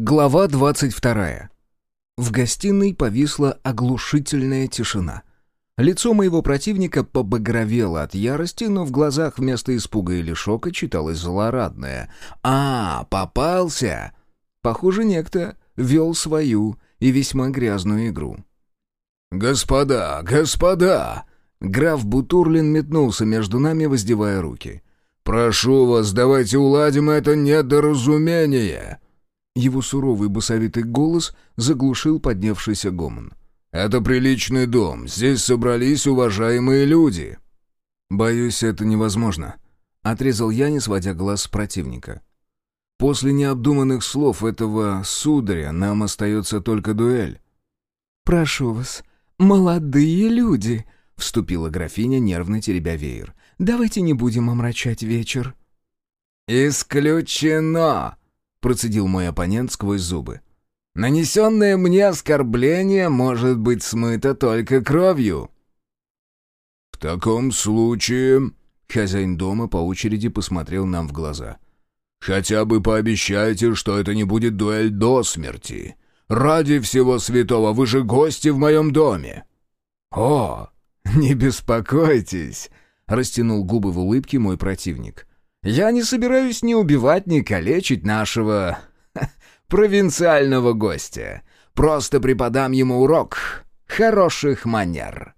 Глава 22. В гостиной повисла оглушительная тишина. Лицо моего противника побагровело от ярости, но в глазах вместо испуга или шока читалось злорадное. «А, попался!» Похоже, некто вел свою и весьма грязную игру. «Господа, господа!» Граф Бутурлин метнулся между нами, воздевая руки. «Прошу вас, давайте уладим это недоразумение!» Его суровый басовитый голос заглушил поднявшийся гомон. «Это приличный дом, здесь собрались уважаемые люди». «Боюсь, это невозможно», — отрезал я, не сводя глаз с противника. «После необдуманных слов этого сударя нам остается только дуэль». «Прошу вас, молодые люди», — вступила графиня, нервно теребя веер. «Давайте не будем омрачать вечер». «Исключено!» Процедил мой оппонент сквозь зубы. «Нанесенное мне оскорбление может быть смыто только кровью». «В таком случае...» — хозяин дома по очереди посмотрел нам в глаза. «Хотя бы пообещайте, что это не будет дуэль до смерти. Ради всего святого, вы же гости в моем доме!» «О, не беспокойтесь!» — растянул губы в улыбке мой противник. Я не собираюсь ни убивать, ни калечить нашего... провинциального гостя. Просто преподам ему урок хороших манер».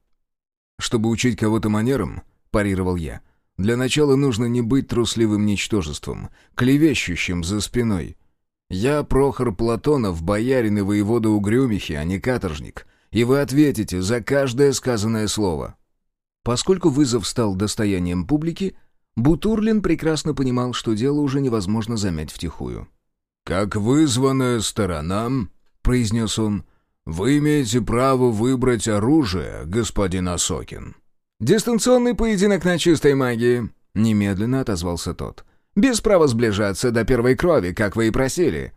«Чтобы учить кого-то манерам», — парировал я, — «для начала нужно не быть трусливым ничтожеством, клевещущим за спиной. Я Прохор Платонов, боярин и воевода Угрюмихи, а не каторжник, и вы ответите за каждое сказанное слово». Поскольку вызов стал достоянием публики, — Бутурлин прекрасно понимал, что дело уже невозможно замять втихую. «Как вызванная сторона», — произнес он, — «вы имеете право выбрать оружие, господин Осокин». «Дистанционный поединок на чистой магии», — немедленно отозвался тот. «Без права сближаться до первой крови, как вы и просили».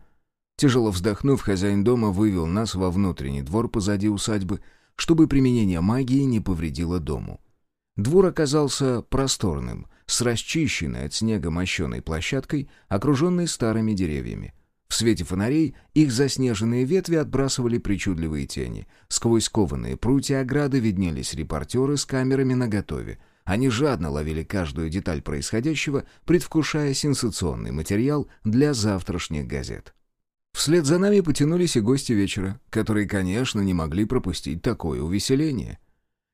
Тяжело вздохнув, хозяин дома вывел нас во внутренний двор позади усадьбы, чтобы применение магии не повредило дому. Двор оказался просторным, с расчищенной от снега мощеной площадкой, окруженной старыми деревьями. В свете фонарей их заснеженные ветви отбрасывали причудливые тени. Сквозь кованые прутья ограды виднелись репортеры с камерами наготове. Они жадно ловили каждую деталь происходящего, предвкушая сенсационный материал для завтрашних газет. Вслед за нами потянулись и гости вечера, которые, конечно, не могли пропустить такое увеселение.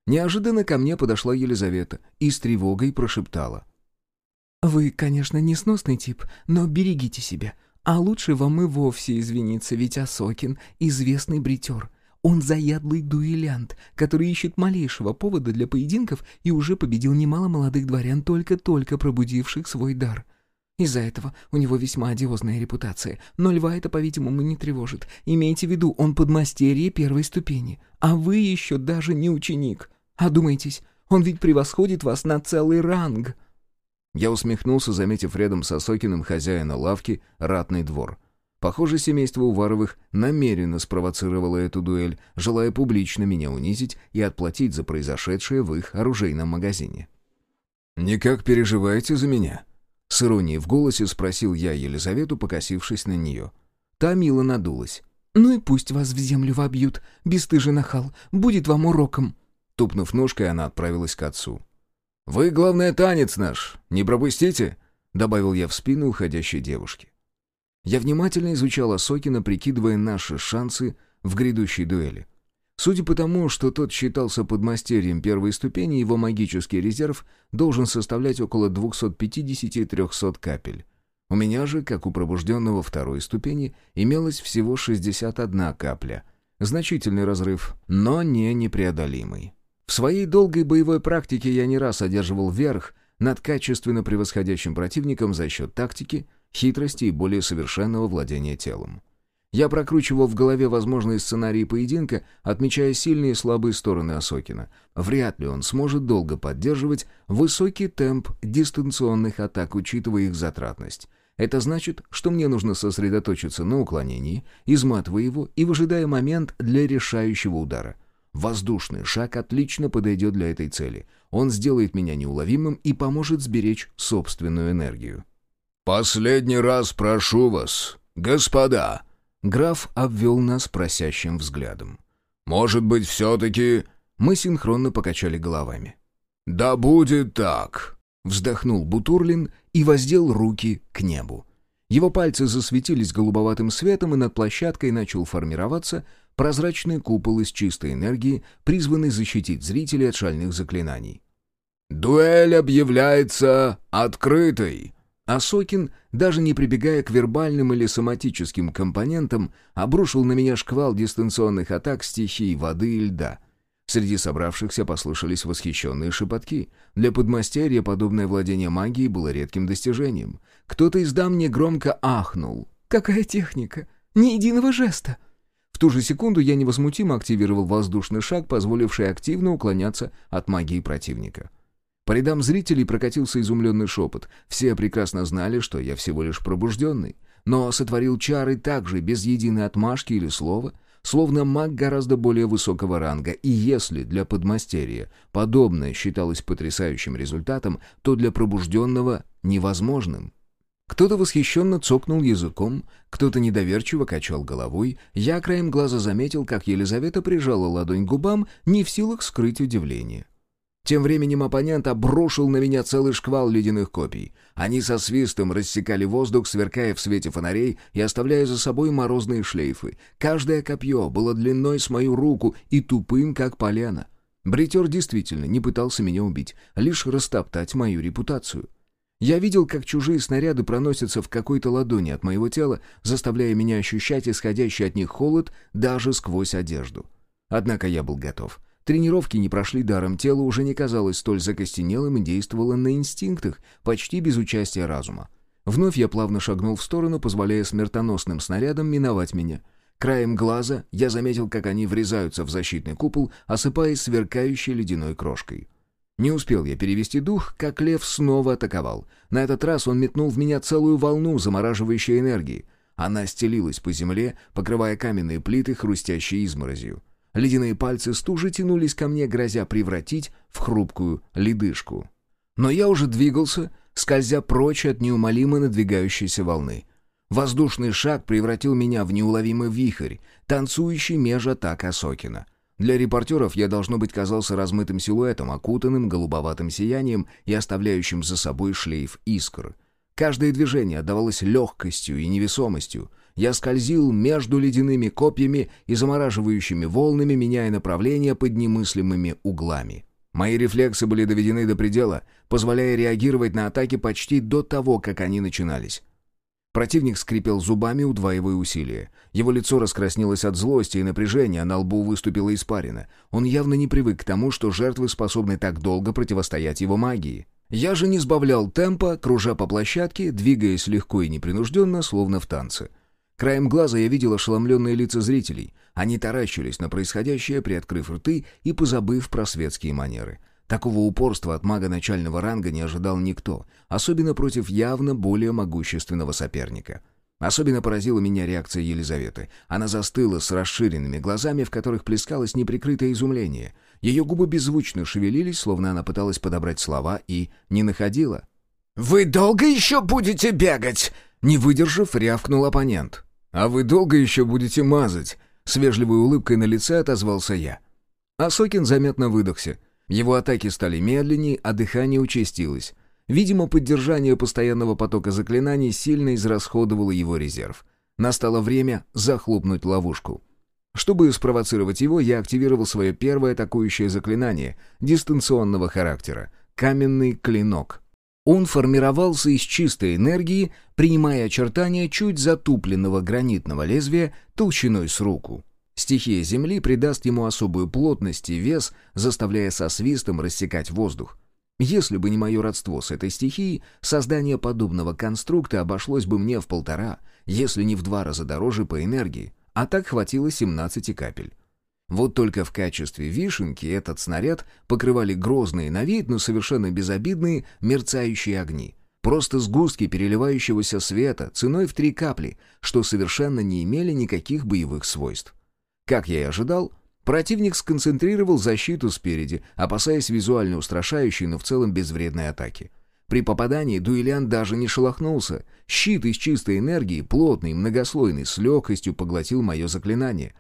Неожиданно ко мне подошла Елизавета и с тревогой прошептала. «Вы, конечно, несносный тип, но берегите себя. А лучше вам и вовсе извиниться, ведь Осокин — известный бритер. Он заядлый дуэлянт, который ищет малейшего повода для поединков и уже победил немало молодых дворян, только-только пробудивших свой дар. Из-за этого у него весьма одиозная репутация, но льва это, по-видимому, не тревожит. Имейте в виду, он подмастерье первой ступени, а вы еще даже не ученик». Одумайтесь, он ведь превосходит вас на целый ранг!» Я усмехнулся, заметив рядом с Осокиным хозяина лавки ратный двор. Похоже, семейство Уваровых намеренно спровоцировало эту дуэль, желая публично меня унизить и отплатить за произошедшее в их оружейном магазине. «Никак переживаете за меня?» С иронией в голосе спросил я Елизавету, покосившись на нее. Та мило надулась. «Ну и пусть вас в землю вобьют, бесстыжий нахал, будет вам уроком!» Тупнув ножкой, она отправилась к отцу. «Вы, главное, танец наш, не пропустите!» — добавил я в спину уходящей девушки. Я внимательно изучал Осокина, прикидывая наши шансы в грядущей дуэли. Судя по тому, что тот считался подмастерьем первой ступени, его магический резерв должен составлять около 250-300 капель. У меня же, как у пробужденного второй ступени, имелось всего 61 капля. Значительный разрыв, но не непреодолимый. В своей долгой боевой практике я не раз одерживал верх над качественно превосходящим противником за счет тактики, хитрости и более совершенного владения телом. Я прокручивал в голове возможные сценарии поединка, отмечая сильные и слабые стороны Осокина. Вряд ли он сможет долго поддерживать высокий темп дистанционных атак, учитывая их затратность. Это значит, что мне нужно сосредоточиться на уклонении, изматывая его и выжидая момент для решающего удара — Воздушный шаг отлично подойдет для этой цели. Он сделает меня неуловимым и поможет сберечь собственную энергию. «Последний раз прошу вас, господа!» Граф обвел нас просящим взглядом. «Может быть, все-таки...» Мы синхронно покачали головами. «Да будет так!» Вздохнул Бутурлин и воздел руки к небу. Его пальцы засветились голубоватым светом, и над площадкой начал формироваться прозрачный купол из чистой энергии, призванный защитить зрителей от шальных заклинаний. «Дуэль объявляется открытой!» Асокин, даже не прибегая к вербальным или соматическим компонентам, обрушил на меня шквал дистанционных атак стихий воды и льда. Среди собравшихся послышались восхищенные шепотки. Для подмастерья подобное владение магией было редким достижением. Кто-то из дам негромко ахнул. «Какая техника! Ни единого жеста!» В ту же секунду я невозмутимо активировал воздушный шаг, позволивший активно уклоняться от магии противника. По рядам зрителей прокатился изумленный шепот. Все прекрасно знали, что я всего лишь пробужденный. Но сотворил чары также, без единой отмашки или слова, словно маг гораздо более высокого ранга, и если для подмастерья подобное считалось потрясающим результатом, то для пробужденного — невозможным. Кто-то восхищенно цокнул языком, кто-то недоверчиво качал головой. Я краем глаза заметил, как Елизавета прижала ладонь к губам, не в силах скрыть удивление. Тем временем оппонент обрушил на меня целый шквал ледяных копий. Они со свистом рассекали воздух, сверкая в свете фонарей и оставляя за собой морозные шлейфы. Каждое копье было длиной с мою руку и тупым, как полено. Бритер действительно не пытался меня убить, лишь растоптать мою репутацию. Я видел, как чужие снаряды проносятся в какой-то ладони от моего тела, заставляя меня ощущать исходящий от них холод даже сквозь одежду. Однако я был готов. Тренировки не прошли даром, тело уже не казалось столь закостенелым и действовало на инстинктах, почти без участия разума. Вновь я плавно шагнул в сторону, позволяя смертоносным снарядам миновать меня. Краем глаза я заметил, как они врезаются в защитный купол, осыпаясь сверкающей ледяной крошкой. Не успел я перевести дух, как лев снова атаковал. На этот раз он метнул в меня целую волну замораживающей энергии. Она стелилась по земле, покрывая каменные плиты, хрустящей изморозью. Ледяные пальцы стужи тянулись ко мне, грозя превратить в хрупкую ледышку. Но я уже двигался, скользя прочь от неумолимо надвигающейся волны. Воздушный шаг превратил меня в неуловимый вихрь, танцующий меж атак Осокина. Для репортеров я, должно быть, казался размытым силуэтом, окутанным голубоватым сиянием и оставляющим за собой шлейф искр. Каждое движение отдавалось легкостью и невесомостью, я скользил между ледяными копьями и замораживающими волнами, меняя направление под немыслимыми углами. Мои рефлексы были доведены до предела, позволяя реагировать на атаки почти до того, как они начинались. Противник скрипел зубами, удваивая усилия. Его лицо раскраснелось от злости и напряжения, а на лбу выступила испарина. Он явно не привык к тому, что жертвы способны так долго противостоять его магии. Я же не сбавлял темпа, кружа по площадке, двигаясь легко и непринужденно, словно в танце. Краем глаза я видел ошеломленные лица зрителей. Они таращились на происходящее, приоткрыв рты и позабыв про светские манеры. Такого упорства от мага начального ранга не ожидал никто, особенно против явно более могущественного соперника. Особенно поразила меня реакция Елизаветы. Она застыла с расширенными глазами, в которых плескалось неприкрытое изумление. Ее губы беззвучно шевелились, словно она пыталась подобрать слова и не находила. «Вы долго еще будете бегать?» Не выдержав, рявкнул оппонент. «А вы долго еще будете мазать?» С вежливой улыбкой на лице отозвался я. Асокин заметно выдохся. Его атаки стали медленнее, а дыхание участилось. Видимо, поддержание постоянного потока заклинаний сильно израсходовало его резерв. Настало время захлопнуть ловушку. Чтобы спровоцировать его, я активировал свое первое атакующее заклинание дистанционного характера — каменный клинок. Он формировался из чистой энергии, принимая очертания чуть затупленного гранитного лезвия толщиной с руку. Стихия Земли придаст ему особую плотность и вес, заставляя со свистом рассекать воздух. Если бы не мое родство с этой стихией, создание подобного конструкта обошлось бы мне в полтора, если не в два раза дороже по энергии, а так хватило 17 капель. Вот только в качестве вишенки этот снаряд покрывали грозные на вид, но совершенно безобидные мерцающие огни. Просто сгустки переливающегося света ценой в три капли, что совершенно не имели никаких боевых свойств. Как я и ожидал, противник сконцентрировал защиту спереди, опасаясь визуально устрашающей, но в целом безвредной атаки. При попадании дуэлянт даже не шелохнулся. Щит из чистой энергии, плотный, многослойный, с легкостью поглотил мое заклинание.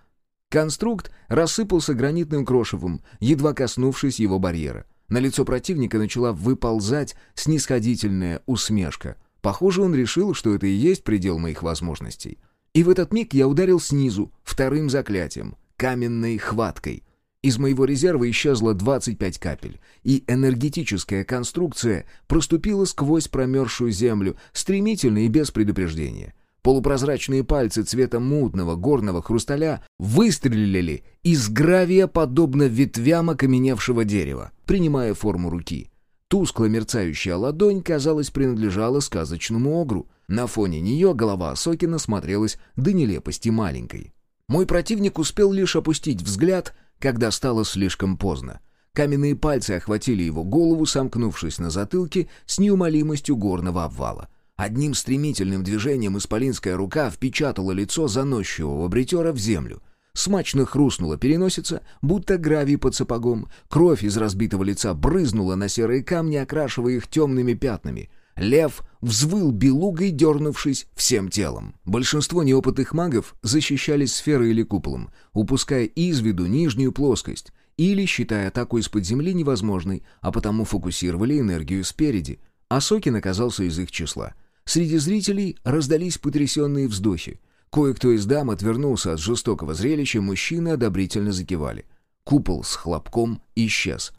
Конструкт рассыпался гранитным крошевом, едва коснувшись его барьера. На лицо противника начала выползать снисходительная усмешка. Похоже, он решил, что это и есть предел моих возможностей. И в этот миг я ударил снизу, вторым заклятием, каменной хваткой. Из моего резерва исчезло 25 капель, и энергетическая конструкция проступила сквозь промерзшую землю, стремительно и без предупреждения. Полупрозрачные пальцы цвета мутного горного хрусталя выстрелили из гравия, подобно ветвям окаменевшего дерева, принимая форму руки. Тускло мерцающая ладонь, казалось, принадлежала сказочному огру. На фоне нее голова Сокина смотрелась до нелепости маленькой. Мой противник успел лишь опустить взгляд, когда стало слишком поздно. Каменные пальцы охватили его голову, сомкнувшись на затылке с неумолимостью горного обвала — Одним стремительным движением исполинская рука впечатала лицо заносчивого бритера в землю. Смачно хрустнула переносица, будто гравий под сапогом. Кровь из разбитого лица брызнула на серые камни, окрашивая их темными пятнами. Лев взвыл белугой, дернувшись всем телом. Большинство неопытных магов защищались сферой или куполом, упуская из виду нижнюю плоскость, или считая атаку из-под земли невозможной, а потому фокусировали энергию спереди. Асокин оказался из их числа — Среди зрителей раздались потрясенные вздохи. Кое-кто из дам отвернулся от жестокого зрелища, мужчины одобрительно закивали. Купол с хлопком исчез.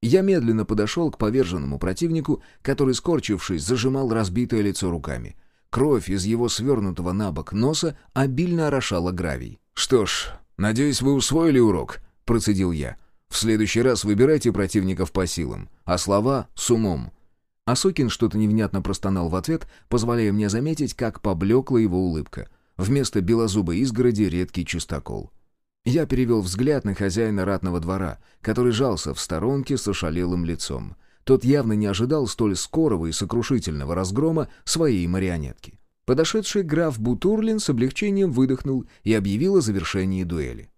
Я медленно подошел к поверженному противнику, который, скорчившись, зажимал разбитое лицо руками. Кровь из его свернутого на бок носа обильно орошала гравий. «Что ж, надеюсь, вы усвоили урок», — процедил я. «В следующий раз выбирайте противников по силам, а слова — с умом. Асокин что-то невнятно простонал в ответ, позволяя мне заметить, как поблекла его улыбка. Вместо белозубой изгороди редкий чистокол. Я перевел взгляд на хозяина ратного двора, который жался в сторонке с ошалелым лицом. Тот явно не ожидал столь скорого и сокрушительного разгрома своей марионетки. Подошедший граф Бутурлин с облегчением выдохнул и объявил о завершении дуэли.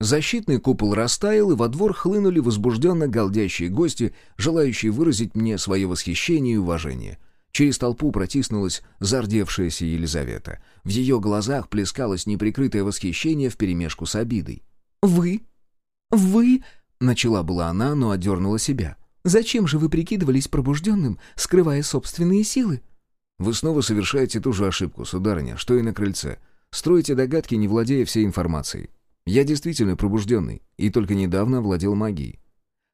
Защитный купол растаял, и во двор хлынули возбужденно галдящие гости, желающие выразить мне свое восхищение и уважение. Через толпу протиснулась зардевшаяся Елизавета. В ее глазах плескалось неприкрытое восхищение вперемешку с обидой. «Вы? Вы?» — начала была она, но отдернула себя. «Зачем же вы прикидывались пробужденным, скрывая собственные силы?» «Вы снова совершаете ту же ошибку, сударыня, что и на крыльце. Строите догадки, не владея всей информацией. Я действительно пробужденный, и только недавно овладел магией.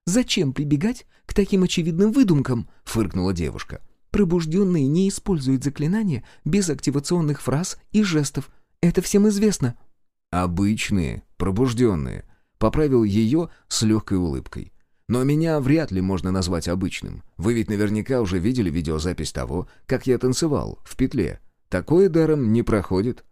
«Зачем прибегать к таким очевидным выдумкам?» — фыркнула девушка. «Пробужденные не используют заклинания без активационных фраз и жестов. Это всем известно». «Обычные, пробужденные», — поправил ее с легкой улыбкой. «Но меня вряд ли можно назвать обычным. Вы ведь наверняка уже видели видеозапись того, как я танцевал в петле. Такое даром не проходит».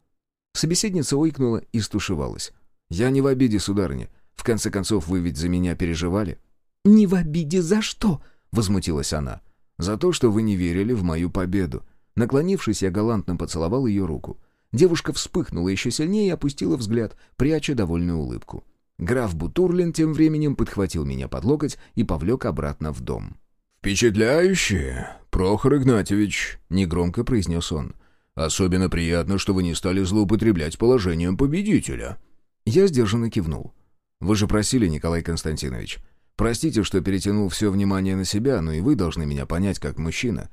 Собеседница ойкнула и стушевалась. «Я не в обиде, сударыня. В конце концов, вы ведь за меня переживали». «Не в обиде за что?» — возмутилась она. «За то, что вы не верили в мою победу». Наклонившись, я галантно поцеловал ее руку. Девушка вспыхнула еще сильнее и опустила взгляд, пряча довольную улыбку. Граф Бутурлин тем временем подхватил меня под локоть и повлек обратно в дом. «Впечатляюще, Прохор Игнатьевич», — негромко произнес он. «Особенно приятно, что вы не стали злоупотреблять положением победителя». Я сдержанно кивнул. «Вы же просили, Николай Константинович. Простите, что перетянул все внимание на себя, но и вы должны меня понять как мужчина.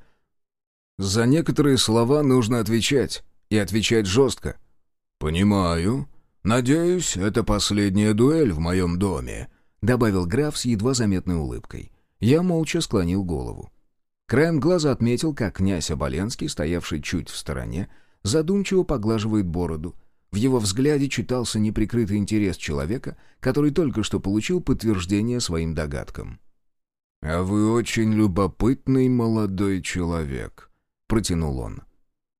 За некоторые слова нужно отвечать, и отвечать жестко». «Понимаю. Надеюсь, это последняя дуэль в моем доме», — добавил граф с едва заметной улыбкой. Я молча склонил голову. Краем глаза отметил, как князь Оболенский, стоявший чуть в стороне, задумчиво поглаживает бороду — в его взгляде читался неприкрытый интерес человека, который только что получил подтверждение своим догадкам. «А вы очень любопытный молодой человек», — протянул он.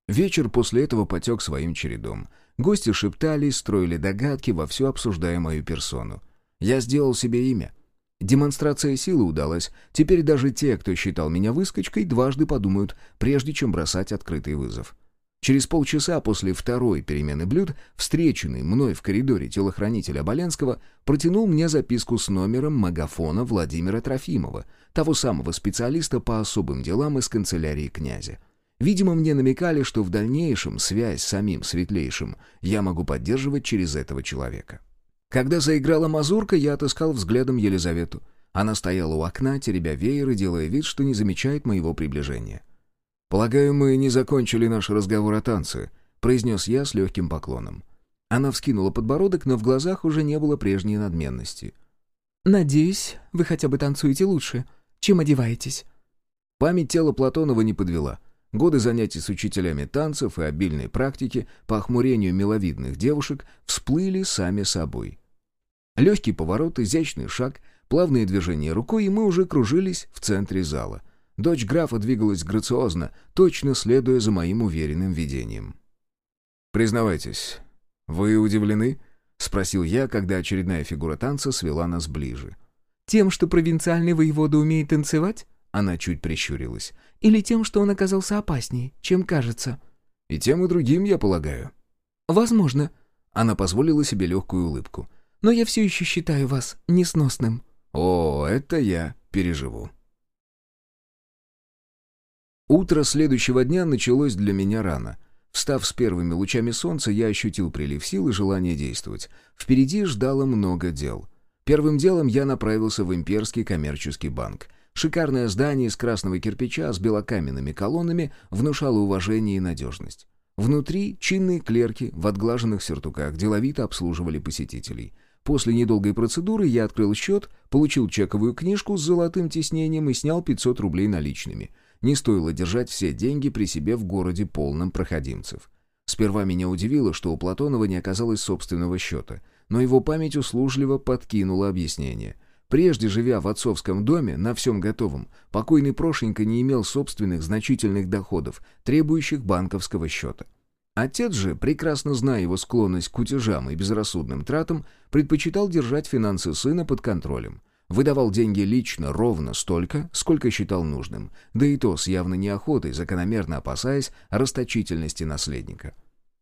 Вечер после этого потек своим чередом. Гости шептались, строили догадки, вовсю обсуждая мою персону. Я сделал себе имя. Демонстрация силы удалась. Теперь даже те, кто считал меня выскочкой, дважды подумают, прежде чем бросать открытый вызов. Через полчаса после второй перемены блюд встреченный мной в коридоре телохранитель Оболенского протянул мне записку с номером магафона Владимира Трофимова, того самого специалиста по особым делам из канцелярии князя. Видимо, мне намекали, что в дальнейшем связь с самим Светлейшим я могу поддерживать через этого человека. Когда заиграла мазурка, я отыскал взглядом Елизавету. Она стояла у окна, теребя веер и делая вид, что не замечает моего приближения. «Полагаю, мы не закончили наш разговор о танце», — произнес я с легким поклоном. Она вскинула подбородок, но в глазах уже не было прежней надменности. «Надеюсь, вы хотя бы танцуете лучше, чем одеваетесь». Память тела Платонова не подвела. Годы занятий с учителями танцев и обильной практики по охмурению миловидных девушек всплыли сами собой. Легкий поворот, изящный шаг, плавные движения рукой, и мы уже кружились в центре зала — Дочь графа двигалась грациозно, точно следуя за моим уверенным видением. «Признавайтесь, вы удивлены?» — спросил я, когда очередная фигура танца свела нас ближе. «Тем, что провинциальный воевода умеет танцевать?» Она чуть прищурилась. «Или тем, что он оказался опаснее, чем кажется?» «И тем, и другим, я полагаю». «Возможно». Она позволила себе легкую улыбку. «Но я все еще считаю вас несносным». «О, это я переживу». Утро следующего дня началось для меня рано. Встав с первыми лучами солнца, я ощутил прилив сил и желание действовать. Впереди ждало много дел. Первым делом я направился в Имперский коммерческий банк. Шикарное здание из красного кирпича с белокаменными колоннами внушало уважение и надежность. Внутри чинные клерки в отглаженных сюртуках деловито обслуживали посетителей. После недолгой процедуры я открыл счет, получил чековую книжку с золотым тиснением и снял 500 рублей наличными — не стоило держать все деньги при себе в городе полном проходимцев. Сперва меня удивило, что у Платонова не оказалось собственного счета, но его память услужливо подкинула объяснение. Прежде, живя в отцовском доме, на всем готовом, покойный Прошенька не имел собственных значительных доходов, требующих банковского счета. Отец же, прекрасно зная его склонность к утежам и безрассудным тратам, предпочитал держать финансы сына под контролем. Выдавал деньги лично ровно столько, сколько считал нужным, да и то с явной неохотой, закономерно опасаясь расточительности наследника.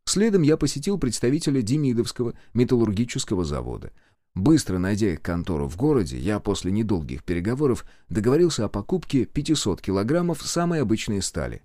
Следом я посетил представителя Демидовского металлургического завода. Быстро найдя их контору в городе, я после недолгих переговоров договорился о покупке 500 килограммов самой обычной стали.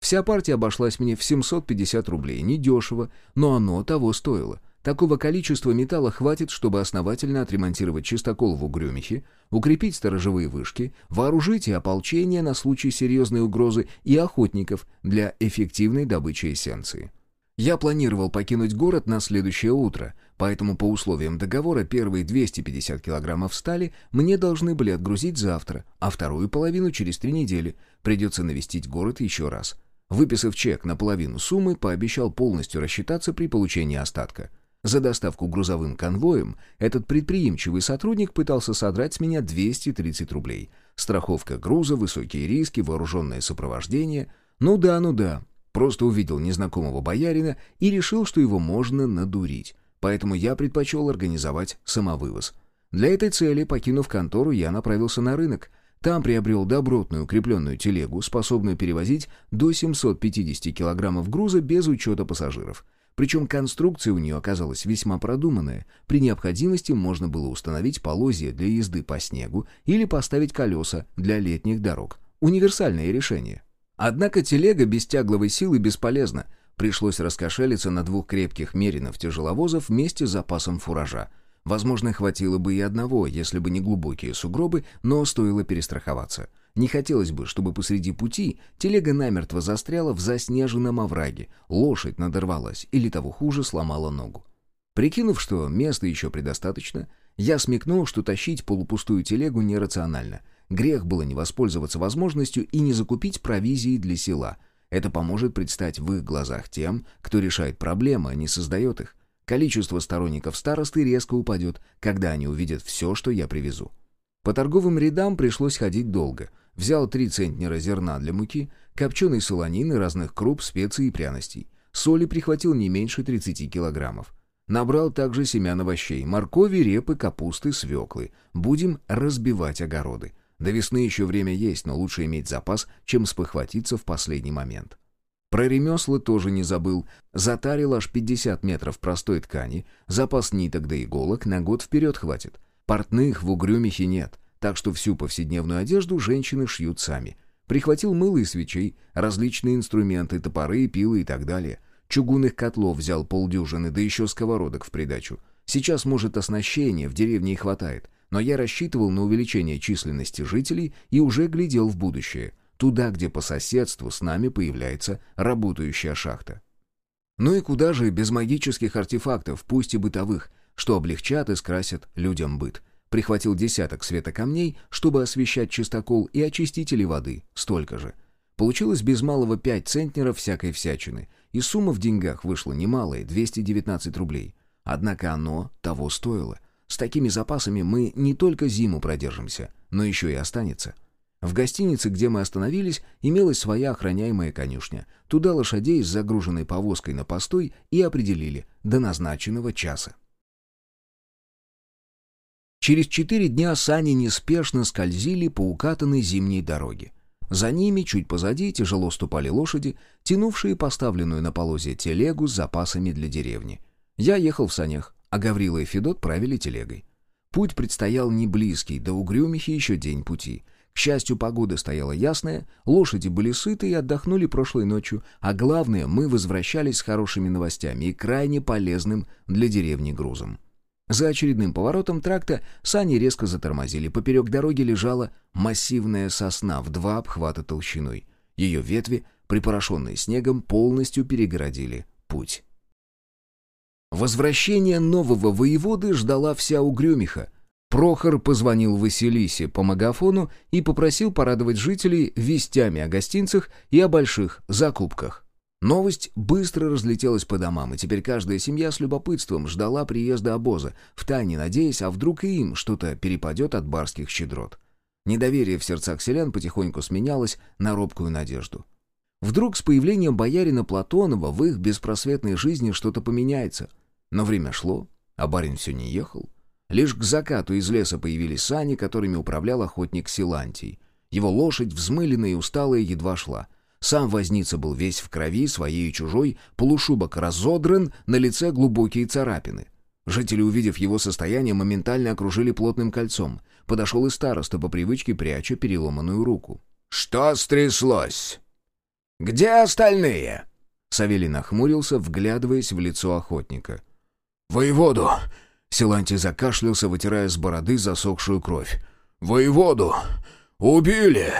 Вся партия обошлась мне в 750 рублей, недешево, но оно того стоило. Такого количества металла хватит, чтобы основательно отремонтировать чистокол в Угрюмихе, укрепить сторожевые вышки, вооружить и ополчение на случай серьезной угрозы и охотников для эффективной добычи эссенции. Я планировал покинуть город на следующее утро, поэтому по условиям договора первые 250 килограммов стали мне должны были отгрузить завтра, а вторую половину через три недели придется навестить город еще раз. Выписав чек на половину суммы, пообещал полностью рассчитаться при получении остатка – за доставку грузовым конвоем этот предприимчивый сотрудник пытался содрать с меня 230 рублей. Страховка груза, высокие риски, вооруженное сопровождение. Ну да, ну да. Просто увидел незнакомого боярина и решил, что его можно надурить. Поэтому я предпочел организовать самовывоз. Для этой цели, покинув контору, я направился на рынок. Там приобрел добротную укрепленную телегу, способную перевозить до 750 килограммов груза без учета пассажиров. Причем конструкция у нее оказалась весьма продуманная. При необходимости можно было установить полозья для езды по снегу или поставить колеса для летних дорог. Универсальное решение. Однако телега без тягловой силы бесполезна. Пришлось раскошелиться на двух крепких меринов-тяжеловозов вместе с запасом фуража. Возможно, хватило бы и одного, если бы не глубокие сугробы, но стоило перестраховаться. Не хотелось бы, чтобы посреди пути телега намертво застряла в заснеженном овраге, лошадь надорвалась или того хуже сломала ногу. Прикинув, что места еще предостаточно, я смекнул, что тащить полупустую телегу нерационально. Грех было не воспользоваться возможностью и не закупить провизии для села. Это поможет предстать в их глазах тем, кто решает проблемы, а не создает их. Количество сторонников старосты резко упадет, когда они увидят все, что я привезу. По торговым рядам пришлось ходить долго — Взял три центнера зерна для муки, копченой солонины, разных круп, специй и пряностей. Соли прихватил не меньше 30 килограммов. Набрал также семян овощей, моркови, репы, капусты, свеклы. Будем разбивать огороды. До весны еще время есть, но лучше иметь запас, чем спохватиться в последний момент. Про ремесла тоже не забыл. Затарил аж 50 метров простой ткани, запас ниток да иголок на год вперед хватит. Портных в Угрюмихе нет, так что всю повседневную одежду женщины шьют сами. Прихватил мыло и свечей, различные инструменты, топоры, пилы и так далее. Чугунных котлов взял полдюжины, да еще сковородок в придачу. Сейчас, может, оснащения в деревне и хватает, но я рассчитывал на увеличение численности жителей и уже глядел в будущее, туда, где по соседству с нами появляется работающая шахта. Ну и куда же без магических артефактов, пусть и бытовых, что облегчат и скрасят людям быт. Прихватил десяток светокамней, чтобы освещать чистокол и очистители воды, столько же. Получилось без малого пять центнеров всякой всячины, и сумма в деньгах вышла немалая, 219 рублей. Однако оно того стоило. С такими запасами мы не только зиму продержимся, но еще и останется. В гостинице, где мы остановились, имелась своя охраняемая конюшня. Туда лошадей с загруженной повозкой на постой и определили до назначенного часа. Через четыре дня сани неспешно скользили по укатанной зимней дороге. За ними, чуть позади, тяжело ступали лошади, тянувшие поставленную на полозе телегу с запасами для деревни. Я ехал в санях, а Гаврила и Федот правили телегой. Путь предстоял не близкий, до Угрюмихи еще день пути. К счастью, погода стояла ясная, лошади были сыты и отдохнули прошлой ночью, а главное, мы возвращались с хорошими новостями и крайне полезным для деревни грузом. За очередным поворотом тракта сани резко затормозили. Поперек дороги лежала массивная сосна в два обхвата толщиной. Ее ветви, припорошенные снегом, полностью перегородили путь. Возвращение нового воеводы ждала вся Угрюмиха. Прохор позвонил Василисе по магафону и попросил порадовать жителей вестями о гостинцах и о больших закупках. Новость быстро разлетелась по домам, и теперь каждая семья с любопытством ждала приезда обоза, втайне надеясь, а вдруг и им что-то перепадет от барских щедрот. Недоверие в сердцах селян потихоньку сменялось на робкую надежду. Вдруг с появлением боярина Платонова в их беспросветной жизни что-то поменяется. Но время шло, а барин все не ехал. Лишь к закату из леса появились сани, которыми управлял охотник Силантий. Его лошадь, взмыленная и усталая, едва шла — сам возница был весь в крови, своей и чужой, полушубок разодран, на лице глубокие царапины. Жители, увидев его состояние, моментально окружили плотным кольцом. Подошел и староста, по привычке пряча переломанную руку. «Что стряслось? Где остальные?» Савелий нахмурился, вглядываясь в лицо охотника. «Воеводу!» Силантий закашлялся, вытирая с бороды засохшую кровь. «Воеводу! Убили!»